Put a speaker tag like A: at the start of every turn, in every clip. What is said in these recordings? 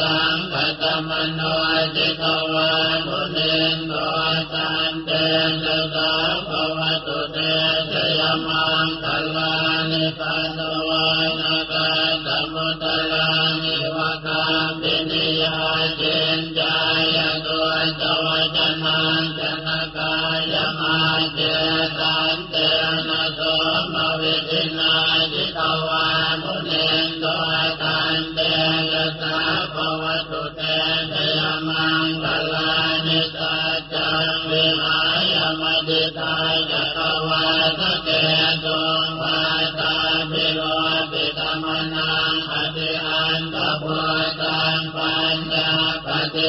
A: ตังกัตมโนจิตวามุเนนโดตันเตจตาภวตุเตชยมังกัลานิปันวานาคาตมุตลานิวะกาปินิยาเจนจายตัวจวจนังจนกายมาเจตันเตนะโสมวิทินาจิตวามุเนนโดตันเต फलानि विहाय मदिताय कवासते दोभाताभिरोपितमनाम् पतिहान्तभूताम् पाञ्जापते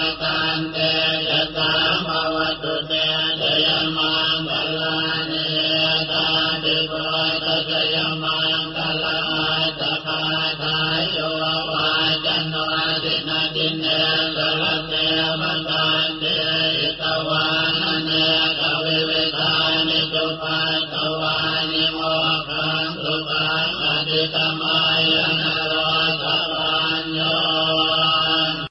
A: เตยตวานเนกเวเวทานิจุปัตตวานิโมขังสุขังอติตมายนะ